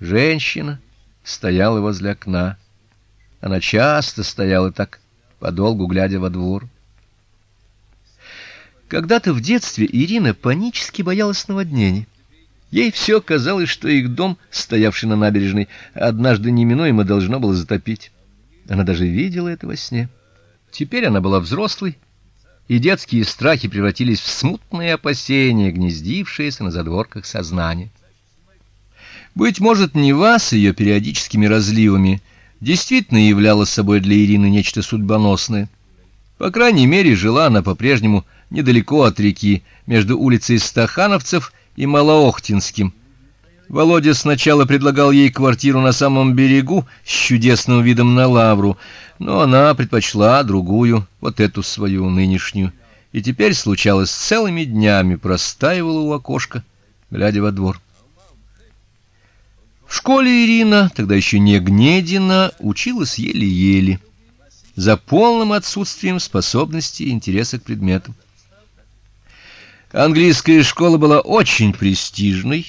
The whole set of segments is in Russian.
Женщина стояла возле окна. Она часто стояла так, подолгу глядя во двор. Когда-то в детстве Ирина панически боялась наводнений. Ей все казалось, что их дом, стоявший на набережной, однажды неминуемо должно было затопить. Она даже видела это во сне. Теперь она была взрослой, и детские страхи превратились в смутные опасения, гнездившиеся на задворках сознания. Быть может, Нева с ее периодическими разливами действительно являла собой для Ирины нечто судьбоносное. По крайней мере, жила она по-прежнему недалеко от реки, между улицей Стахановцев и Малоохтинским. Володя сначала предлагал ей квартиру на самом берегу с чудесным видом на лавру, но она предпочла другую, вот эту свою нынешнюю, и теперь случалось целыми днями простаивала у окошка, глядя во двор. В школе Ирина, тогда еще не Гнедина, училась еле-еле, за полным отсутствием способности и интереса к предметам. Английская школа была очень престижной,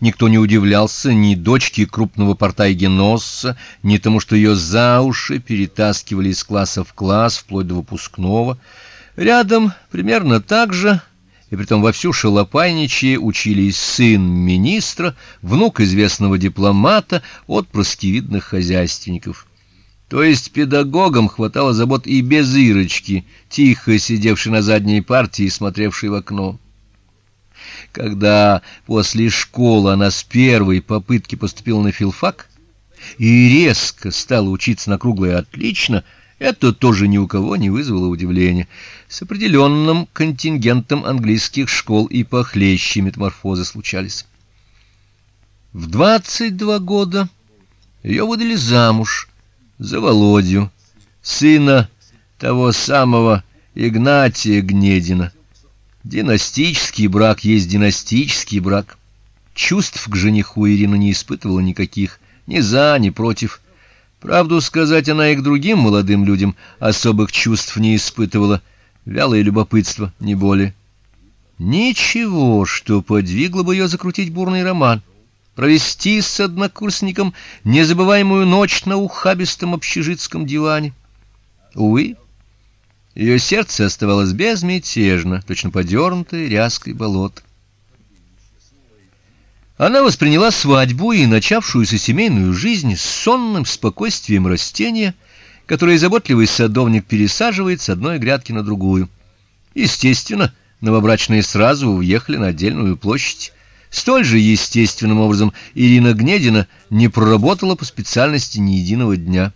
Никто не удивлялся ни дочке крупного портайгеносца, ни тому, что ее за уши перетаскивали из класса в класс вплоть до выпускного. Рядом примерно так же, и притом вовсю шалопайничая, учились сын министра, внук известного дипломата, отпрыски видных хозяйственников. То есть педагогам хватало забот и без Ирочки, тихо сидевшей на задней партии и смотревшей в окно. Когда после школы она с первой попытки поступила на филфак и резко стала учиться на круглое отлично, это тоже ни у кого не вызвало удивления. С определенным контингентом английских школ и похлеще метаморфозы случались. В 22 года ее выдали замуж за Володю, сына того самого Игнатия Гнедина. Династический брак есть династический брак. Чувств к жениху Ирина не испытывала никаких, ни за, ни против. Правду сказать, она и к другим молодым людям особых чувств не испытывала, вялое любопытство, не более. Ничего, что подвигло бы ее закрутить бурный роман, провести с однокурсником незабываемую ночь на ухабистом общежитском диване. Увы, ее сердце оставалось безмятежно, точно подернутое ряской болот. Она восприняла свадьбу и начавшуюся семейную жизнь с сонным спокойствием растения, которое заботливый садовник пересаживает с одной грядки на другую. Естественно, новобрачные сразу уехали на отдельную площадь. Столь же естественным образом Ирина Гнедина не проработала по специальности ни единого дня.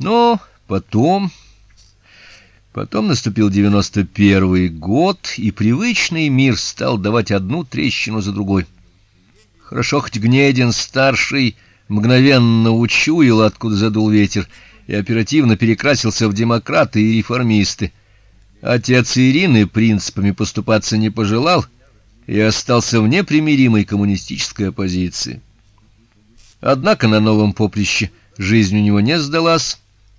Но потом Потом наступил девяносто первый год, и привычный мир стал давать одну трещину за другой. Хорошо хоть Гнедин старший мгновенно учуял, откуда задул ветер, и оперативно перекрасился в демократы и реформисты. Отец Ирины принципами поступаться не пожелал и остался в непримиримой коммунистической оппозиции. Однако на новом поприще жизнь у него не сдалась.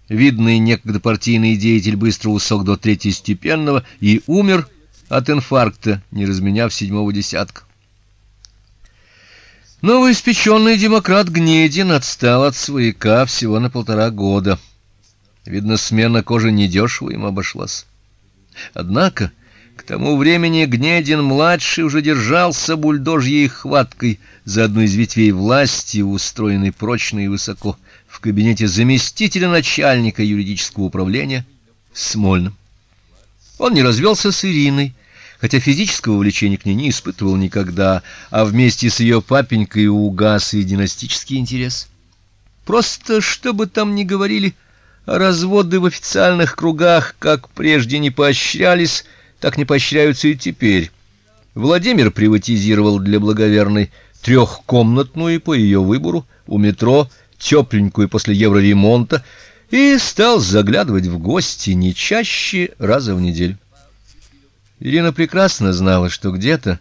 Видный некогда партийный деятель быстро усох до третьестепенного и умер от инфаркта, не разменяв седьмого десятка. Новоиспеченный демократ Гнедин отстал от свояка всего на полтора года. Видно, смена кожи недешево им обошлась. Однако к тому времени Гнедин-младший уже держался бульдожьей хваткой за одну из ветвей власти, устроенной прочно и высоко в кабинете заместителя начальника юридического управления Смольным. Он не развелся с Ириной, хотя физического влечения к ней не испытывал никогда, а вместе с ее папенькой угас и династический интерес. Просто, чтобы там ни говорили, разводы в официальных кругах, как прежде не поощрялись, так не поощряются и теперь. Владимир приватизировал для благоверной трехкомнатную по ее выбору у метро тепленькую после евроремонта и стал заглядывать в гости не чаще раза в неделю. Ирина прекрасно знала, что где-то,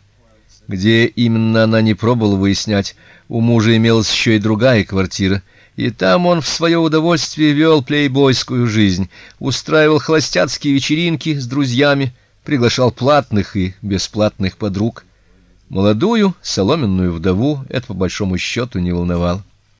где именно она не пробовала выяснять, у мужа имелась еще и другая квартира, и там он в свое удовольствие вел плейбойскую жизнь, устраивал холостяцкие вечеринки с друзьями, приглашал платных и бесплатных подруг. Молодую соломенную вдову это по большому счету не волновало.